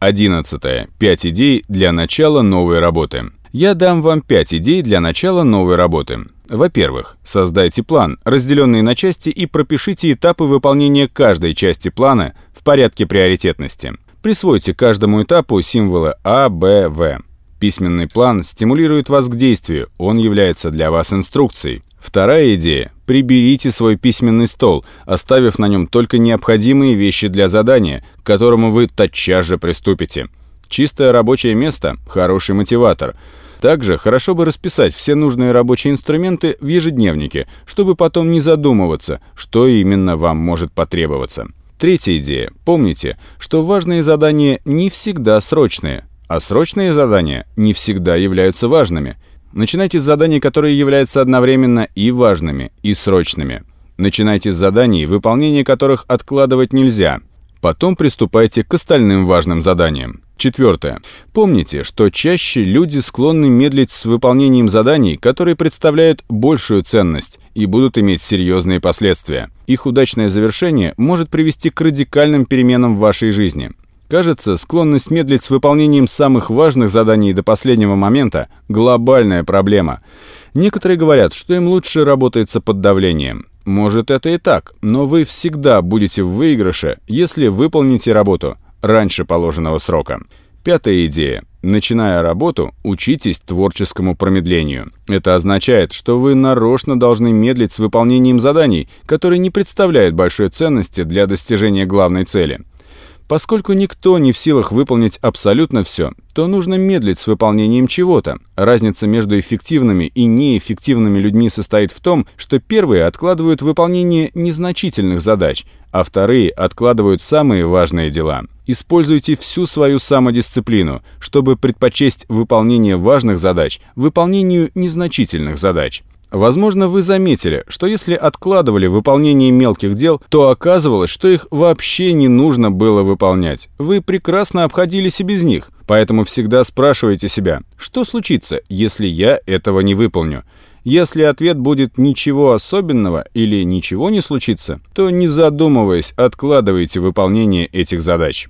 11. 5 идей для начала новой работы. Я дам вам 5 идей для начала новой работы. Во-первых, создайте план, разделенный на части, и пропишите этапы выполнения каждой части плана в порядке приоритетности. Присвойте каждому этапу символы А, Б, В. Письменный план стимулирует вас к действию, он является для вас инструкцией. Вторая идея – приберите свой письменный стол, оставив на нем только необходимые вещи для задания, к которому вы тотчас же приступите. Чистое рабочее место – хороший мотиватор. Также хорошо бы расписать все нужные рабочие инструменты в ежедневнике, чтобы потом не задумываться, что именно вам может потребоваться. Третья идея. Помните, что важные задания не всегда срочные, а срочные задания не всегда являются важными – Начинайте с заданий, которые являются одновременно и важными, и срочными. Начинайте с заданий, выполнение которых откладывать нельзя. Потом приступайте к остальным важным заданиям. Четвертое. Помните, что чаще люди склонны медлить с выполнением заданий, которые представляют большую ценность и будут иметь серьезные последствия. Их удачное завершение может привести к радикальным переменам в вашей жизни. Кажется, склонность медлить с выполнением самых важных заданий до последнего момента – глобальная проблема. Некоторые говорят, что им лучше работается под давлением. Может, это и так, но вы всегда будете в выигрыше, если выполните работу раньше положенного срока. Пятая идея. Начиная работу, учитесь творческому промедлению. Это означает, что вы нарочно должны медлить с выполнением заданий, которые не представляют большой ценности для достижения главной цели – Поскольку никто не в силах выполнить абсолютно все, то нужно медлить с выполнением чего-то. Разница между эффективными и неэффективными людьми состоит в том, что первые откладывают выполнение незначительных задач, а вторые откладывают самые важные дела. Используйте всю свою самодисциплину, чтобы предпочесть выполнение важных задач выполнению незначительных задач. Возможно, вы заметили, что если откладывали выполнение мелких дел, то оказывалось, что их вообще не нужно было выполнять. Вы прекрасно обходились и без них. Поэтому всегда спрашивайте себя, что случится, если я этого не выполню? Если ответ будет «ничего особенного» или «ничего не случится», то не задумываясь, откладывайте выполнение этих задач.